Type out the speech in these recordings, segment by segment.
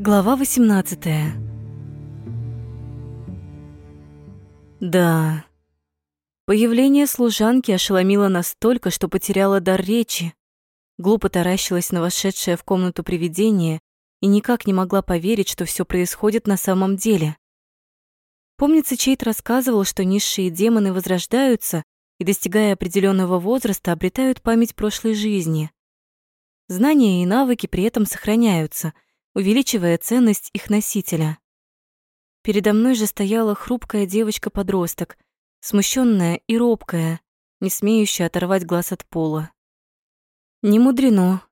Глава 18 Да. Появление служанки ошеломило настолько, что потеряла дар речи. Глупо таращилась на вошедшее в комнату привидение и никак не могла поверить, что все происходит на самом деле. Помнится, Чейт рассказывал, что низшие демоны возрождаются и, достигая определенного возраста, обретают память прошлой жизни. Знания и навыки при этом сохраняются, увеличивая ценность их носителя. Передо мной же стояла хрупкая девочка-подросток, смущенная и робкая, не смеющая оторвать глаз от пола. Не мудрено,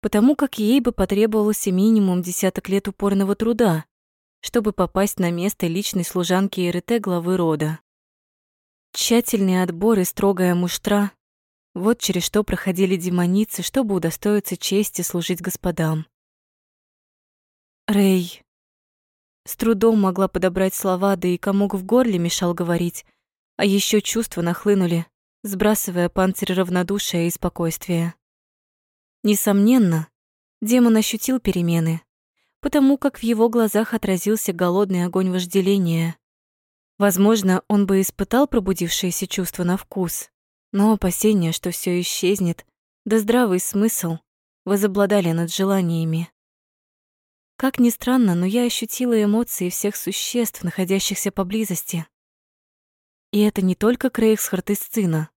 потому как ей бы потребовался минимум десяток лет упорного труда, чтобы попасть на место личной служанки ИРТ главы рода. Тщательный отбор и строгая муштра — вот через что проходили демоницы, чтобы удостоиться чести служить господам. Рэй. С трудом могла подобрать слова, да и комок в горле мешал говорить, а еще чувства нахлынули, сбрасывая панцирь равнодушия и спокойствия. Несомненно, демон ощутил перемены, потому как в его глазах отразился голодный огонь вожделения. Возможно, он бы испытал пробудившееся чувство на вкус, но опасения, что все исчезнет, да здравый смысл возобладали над желаниями. Как ни странно, но я ощутила эмоции всех существ, находящихся поблизости. И это не только Крейгсхард из сына,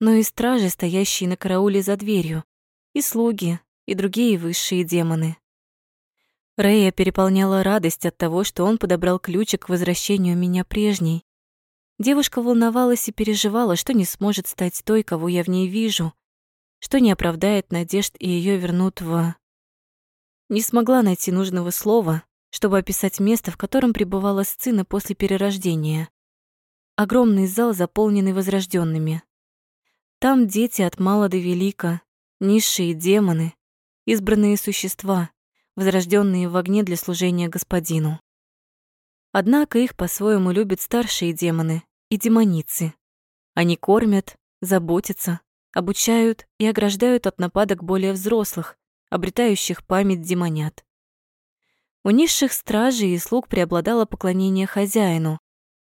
но и стражи, стоящие на карауле за дверью, и слуги, и другие высшие демоны. Рэя переполняла радость от того, что он подобрал ключик к возвращению меня прежней. Девушка волновалась и переживала, что не сможет стать той, кого я в ней вижу, что не оправдает надежд и ее вернут в... Не смогла найти нужного слова, чтобы описать место, в котором пребывала сцена после перерождения. Огромный зал, заполненный возрожденными. Там дети от мала до велика, низшие демоны, избранные существа, возрожденные в огне для служения господину. Однако их по-своему любят старшие демоны и демоницы. Они кормят, заботятся, обучают и ограждают от нападок более взрослых, обретающих память демонят. У низших стражей и слуг преобладало поклонение хозяину,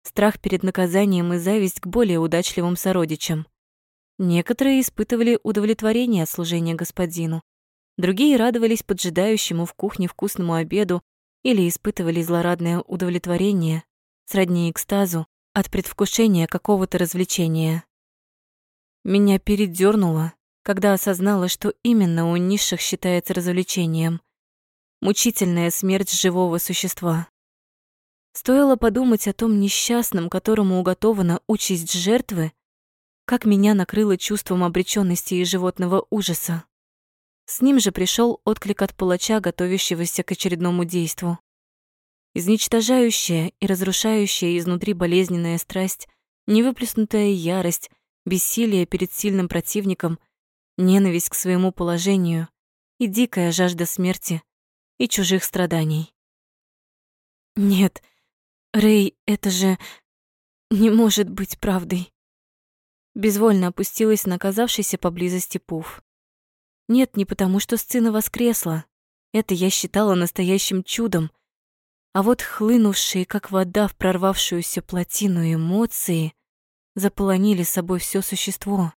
страх перед наказанием и зависть к более удачливым сородичам. Некоторые испытывали удовлетворение от служения господину, Другие радовались поджидающему в кухне вкусному обеду или испытывали злорадное удовлетворение, сродни экстазу, от предвкушения какого-то развлечения. Меня передёрнуло, когда осознала, что именно у низших считается развлечением. Мучительная смерть живого существа. Стоило подумать о том несчастном, которому уготована участь жертвы, как меня накрыло чувством обречённости и животного ужаса. С ним же пришел отклик от палача, готовящегося к очередному действу. Изничтожающая и разрушающая изнутри болезненная страсть, невыплеснутая ярость, бессилие перед сильным противником, ненависть к своему положению и дикая жажда смерти и чужих страданий. Нет, Рэй, это же не может быть правдой. Безвольно опустилась на оказавшийся поблизости пуф. Нет, не потому, что сцена воскресла. Это я считала настоящим чудом. А вот хлынувшие, как вода в прорвавшуюся плотину эмоции, заполонили собой все существо.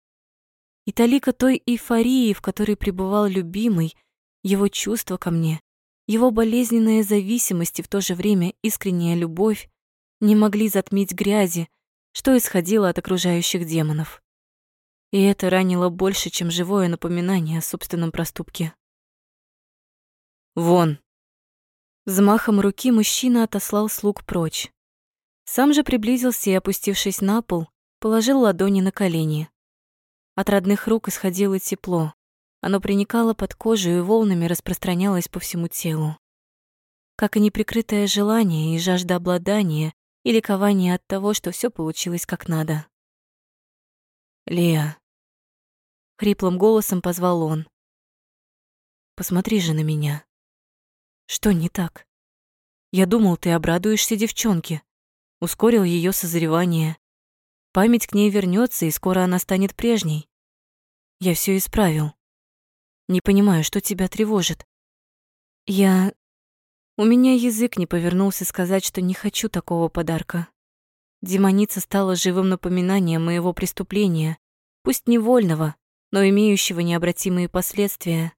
И талика той эйфории, в которой пребывал любимый, его чувство ко мне, его болезненная зависимость и в то же время искренняя любовь не могли затмить грязи, что исходило от окружающих демонов. И это ранило больше, чем живое напоминание о собственном проступке. «Вон!» Взмахом руки мужчина отослал слуг прочь. Сам же приблизился и, опустившись на пол, положил ладони на колени. От родных рук исходило тепло. Оно проникало под кожу и волнами распространялось по всему телу. Как и неприкрытое желание и жажда обладания и ликование от того, что все получилось как надо. «Леа, Хриплым голосом позвал он. Посмотри же на меня. Что не так? Я думал, ты обрадуешься девчонке. Ускорил ее созревание. Память к ней вернется, и скоро она станет прежней. Я все исправил. Не понимаю, что тебя тревожит. Я... У меня язык не повернулся сказать, что не хочу такого подарка. Демоница стала живым напоминанием моего преступления, пусть невольного, но имеющего необратимые последствия.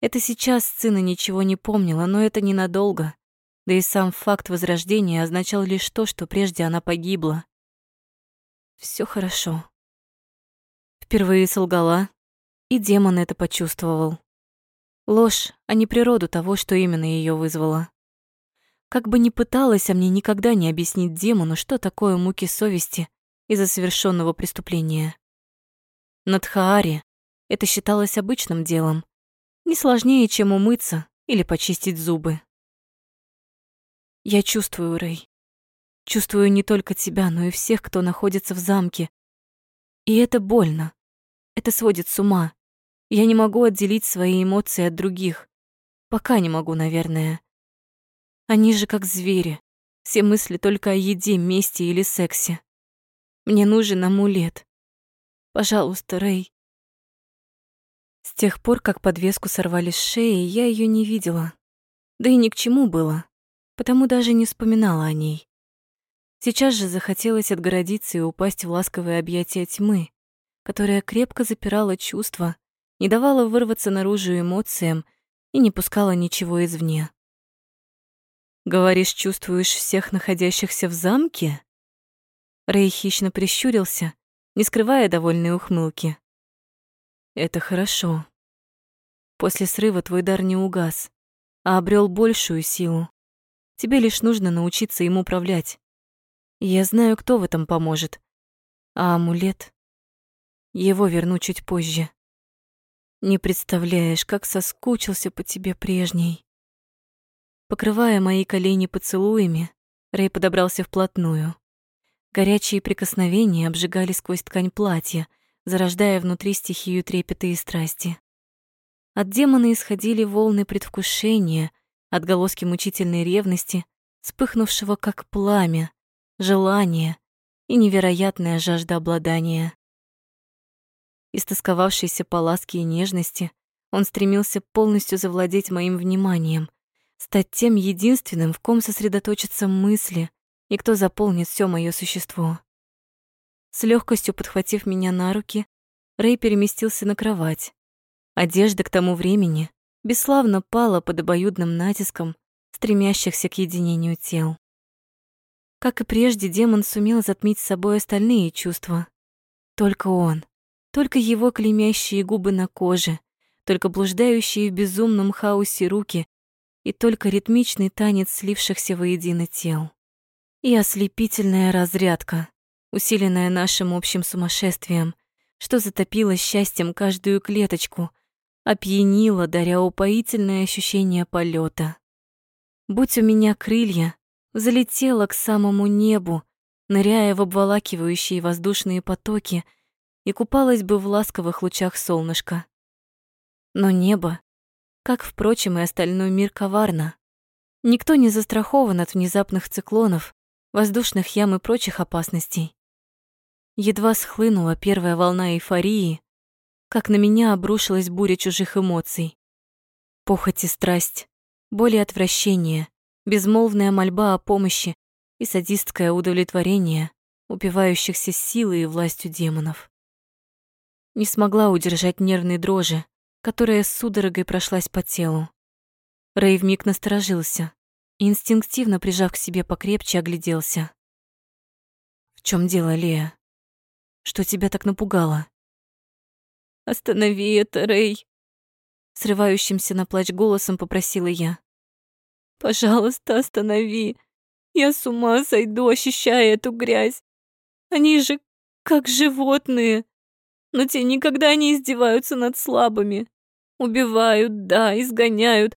Это сейчас сына ничего не помнила, но это ненадолго. Да и сам факт возрождения означал лишь то, что прежде она погибла. Все хорошо. Впервые солгала, и демон это почувствовал. Ложь, а не природу того, что именно ее вызвало. Как бы ни пыталась, а мне никогда не объяснить демону, что такое муки совести из-за совершенного преступления. На Тхааре это считалось обычным делом, не сложнее, чем умыться или почистить зубы. Я чувствую, Рэй. Чувствую не только тебя, но и всех, кто находится в замке. И это больно. Это сводит с ума. Я не могу отделить свои эмоции от других. Пока не могу, наверное. Они же как звери. Все мысли только о еде, мести или сексе. Мне нужен амулет. Пожалуйста, Рэй. С тех пор, как подвеску сорвали с шеи, я ее не видела. Да и ни к чему было, потому даже не вспоминала о ней. Сейчас же захотелось отгородиться и упасть в ласковые объятия тьмы, которая крепко запирала чувства, не давала вырваться наружу эмоциям и не пускала ничего извне. Говоришь, чувствуешь всех находящихся в замке? Рэй хищно прищурился, не скрывая довольной ухмылки. Это хорошо. После срыва твой дар не угас, а обрел большую силу. Тебе лишь нужно научиться им управлять. Я знаю, кто в этом поможет. А амулет? Его верну чуть позже. Не представляешь, как соскучился по тебе прежней. Покрывая мои колени поцелуями, Рэй подобрался вплотную. Горячие прикосновения обжигали сквозь ткань платья, зарождая внутри стихию трепета и страсти. От демона исходили волны предвкушения, отголоски мучительной ревности, вспыхнувшего как пламя, желания и невероятная жажда обладания. Истосковавшийся по ласке и нежности, он стремился полностью завладеть моим вниманием, стать тем единственным, в ком сосредоточатся мысли и кто заполнит все мое существо. С легкостью подхватив меня на руки, Рэй переместился на кровать. Одежда к тому времени бесславно пала под обоюдным натиском стремящихся к единению тел. Как и прежде, демон сумел затмить собой остальные чувства. Только он, только его клеймящие губы на коже, только блуждающие в безумном хаосе руки и только ритмичный танец слившихся воедино тел. И ослепительная разрядка, усиленная нашим общим сумасшествием, что затопило счастьем каждую клеточку, опьянило, даря упоительное ощущение полета. Будь у меня крылья, залетела к самому небу, ныряя в обволакивающие воздушные потоки и купалась бы в ласковых лучах солнышка. Но небо как, впрочем, и остальной мир коварно. Никто не застрахован от внезапных циклонов, воздушных ям и прочих опасностей. Едва схлынула первая волна эйфории, как на меня обрушилась буря чужих эмоций. Похоть и страсть, боль и отвращение, безмолвная мольба о помощи и садистское удовлетворение упивающихся силой и властью демонов. Не смогла удержать нервной дрожи, которая с судорогой прошлась по телу. Рэй вмиг насторожился и, инстинктивно прижав к себе покрепче, огляделся. «В чем дело, Лея? Что тебя так напугало?» «Останови это, Рэй!» Срывающимся на плач голосом попросила я. «Пожалуйста, останови. Я с ума сойду, ощущая эту грязь. Они же как животные, но те никогда не издеваются над слабыми. Убивают, да, изгоняют,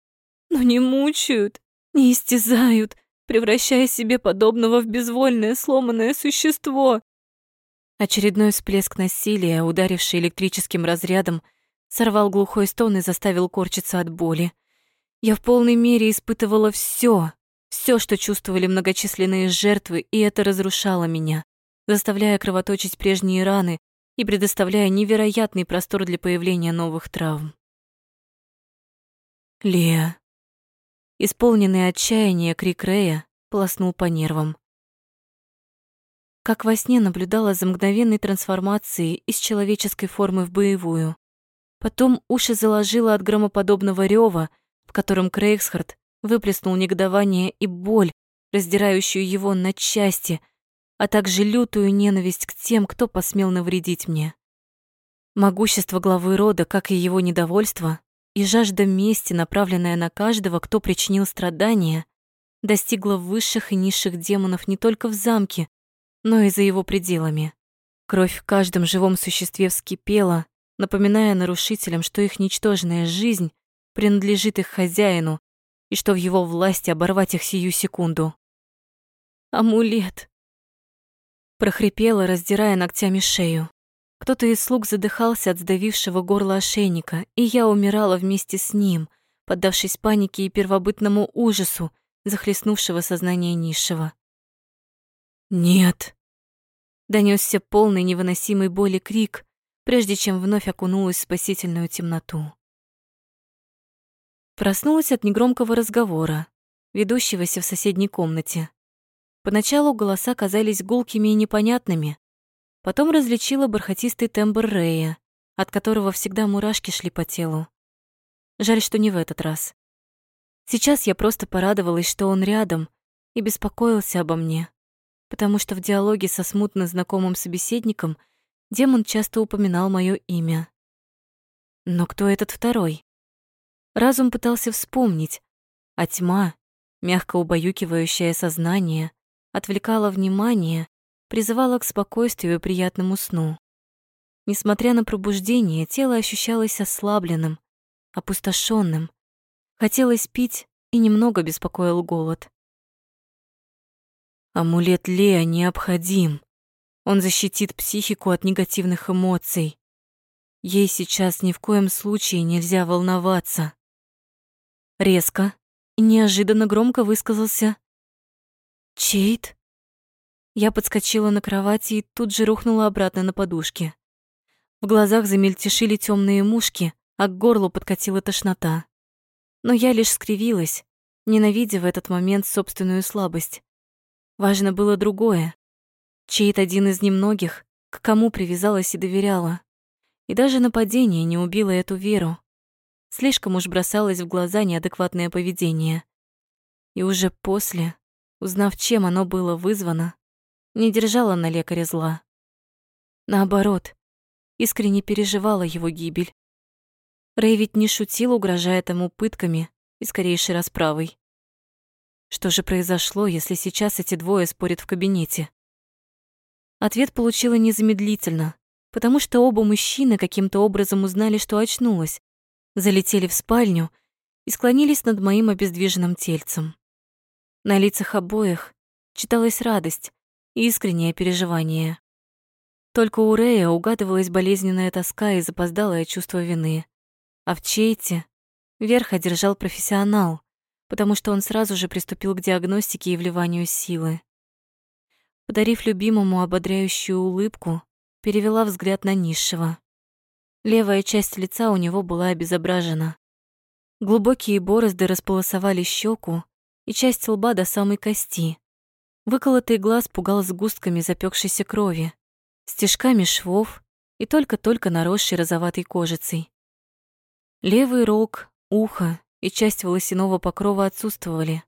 но не мучают, не истязают, превращая себе подобного в безвольное сломанное существо. Очередной всплеск насилия, ударивший электрическим разрядом, сорвал глухой стон и заставил корчиться от боли. Я в полной мере испытывала все, все, что чувствовали многочисленные жертвы, и это разрушало меня, заставляя кровоточить прежние раны и предоставляя невероятный простор для появления новых травм. Лея. Исполненный отчаяния крик Рея полоснул по нервам. Как во сне наблюдала за мгновенной трансформацией из человеческой формы в боевую. Потом уши заложило от громоподобного рёва, в котором Крейгсхард выплеснул негодование и боль, раздирающую его на части, а также лютую ненависть к тем, кто посмел навредить мне. Могущество главы рода, как и его недовольство, и жажда мести, направленная на каждого, кто причинил страдания, достигла высших и низших демонов не только в замке, но и за его пределами. Кровь в каждом живом существе вскипела, напоминая нарушителям, что их ничтожная жизнь принадлежит их хозяину и что в его власти оборвать их сию секунду. «Амулет!» прохрипела, раздирая ногтями шею. Кто-то из слуг задыхался от сдавившего горла ошейника, и я умирала вместе с ним, поддавшись панике и первобытному ужасу, захлестнувшего сознание низшего. «Нет!» Донесся полный невыносимой боли крик, прежде чем вновь окунулась в спасительную темноту. Проснулась от негромкого разговора, ведущегося в соседней комнате. Поначалу голоса казались гулкими и непонятными, Потом различила бархатистый тембр Рея, от которого всегда мурашки шли по телу. Жаль, что не в этот раз. Сейчас я просто порадовалась, что он рядом и беспокоился обо мне, потому что в диалоге со смутно знакомым собеседником демон часто упоминал моё имя. Но кто этот второй? Разум пытался вспомнить, а тьма, мягко убаюкивающая сознание, отвлекала внимание призывала к спокойствию и приятному сну. Несмотря на пробуждение, тело ощущалось ослабленным, опустошенным. Хотелось пить, и немного беспокоил голод. Амулет Лея необходим. Он защитит психику от негативных эмоций. Ей сейчас ни в коем случае нельзя волноваться. Резко и неожиданно громко высказался Чейт. Я подскочила на кровати и тут же рухнула обратно на подушки. В глазах замельтешили темные мушки, а к горлу подкатила тошнота. Но я лишь скривилась, ненавидя в этот момент собственную слабость. Важно было другое. Чейт один из немногих, к кому привязалась и доверяла. И даже нападение не убило эту веру. Слишком уж бросалось в глаза неадекватное поведение. И уже после, узнав, чем оно было вызвано, не держала на лекаря зла. Наоборот, искренне переживала его гибель. Рэй ведь не шутил, угрожая тому пытками и скорейшей расправой. Что же произошло, если сейчас эти двое спорят в кабинете? Ответ получила незамедлительно, потому что оба мужчины каким-то образом узнали, что очнулась, залетели в спальню и склонились над моим обездвиженным тельцем. На лицах обоих читалась радость, искреннее переживание. Только у Рея угадывалась болезненная тоска и запоздалое чувство вины. А в Чейте верх одержал профессионал, потому что он сразу же приступил к диагностике и вливанию силы. Подарив любимому ободряющую улыбку, перевела взгляд на низшего. Левая часть лица у него была обезображена. Глубокие борозды располосовали щеку и часть лба до самой кости. Выколотый глаз пугал сгустками запекшейся крови, стежками швов и только-только наросшей розоватой кожицей. Левый рог, ухо и часть волосяного покрова отсутствовали.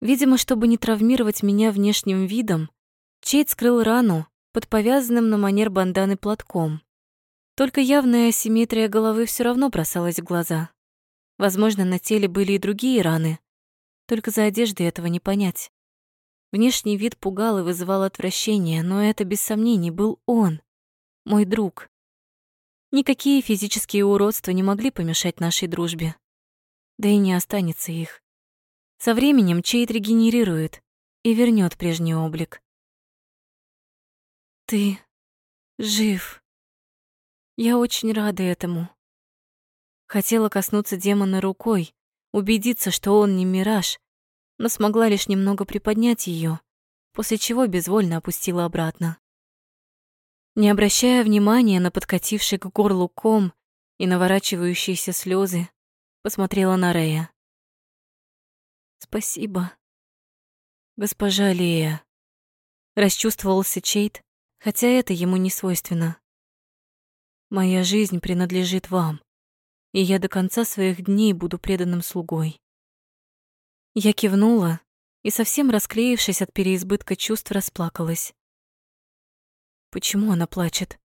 Видимо, чтобы не травмировать меня внешним видом, Чейд скрыл рану под повязанным на манер банданы платком. Только явная асимметрия головы все равно бросалась в глаза. Возможно, на теле были и другие раны, только за одеждой этого не понять. Внешний вид пугал и вызывал отвращение, но это без сомнений был он, мой друг. Никакие физические уродства не могли помешать нашей дружбе. Да и не останется их. Со временем Чейд регенерирует и вернет прежний облик. Ты жив. Я очень рада этому. Хотела коснуться демона рукой, убедиться, что он не мираж, но смогла лишь немного приподнять ее, после чего безвольно опустила обратно. Не обращая внимания на подкативший к горлу ком и наворачивающиеся слезы, посмотрела на Рея. Спасибо. Госпожа Лея. Расчувствовался Чейт, хотя это ему не свойственно. Моя жизнь принадлежит вам, и я до конца своих дней буду преданным слугой. Я кивнула и, совсем расклеившись от переизбытка чувств, расплакалась. Почему она плачет?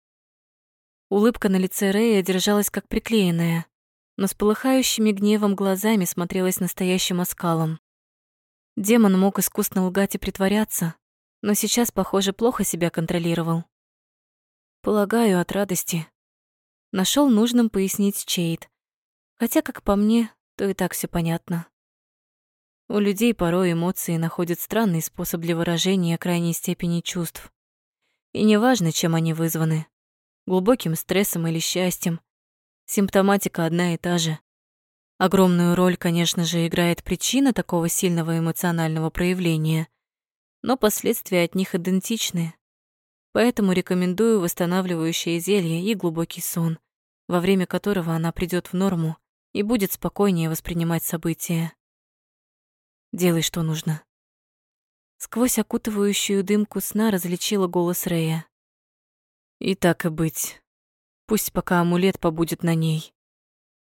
Улыбка на лице Рэя держалась как приклеенная, но с полыхающими гневом глазами смотрелась настоящим оскалом. Демон мог искусно лгать и притворяться, но сейчас, похоже, плохо себя контролировал. Полагаю, от радости. Нашел нужным пояснить Чейд. Хотя, как по мне, то и так все понятно. У людей порой эмоции находят странный способ для выражения крайней степени чувств. И неважно, чем они вызваны глубоким стрессом или счастьем. Симптоматика одна и та же. Огромную роль, конечно же, играет причина такого сильного эмоционального проявления, но последствия от них идентичны. Поэтому рекомендую восстанавливающее зелье и глубокий сон, во время которого она придёт в норму и будет спокойнее воспринимать события. Делай, что нужно. Сквозь окутывающую дымку сна различила голос Рэя. И так и быть. Пусть пока амулет побудет на ней.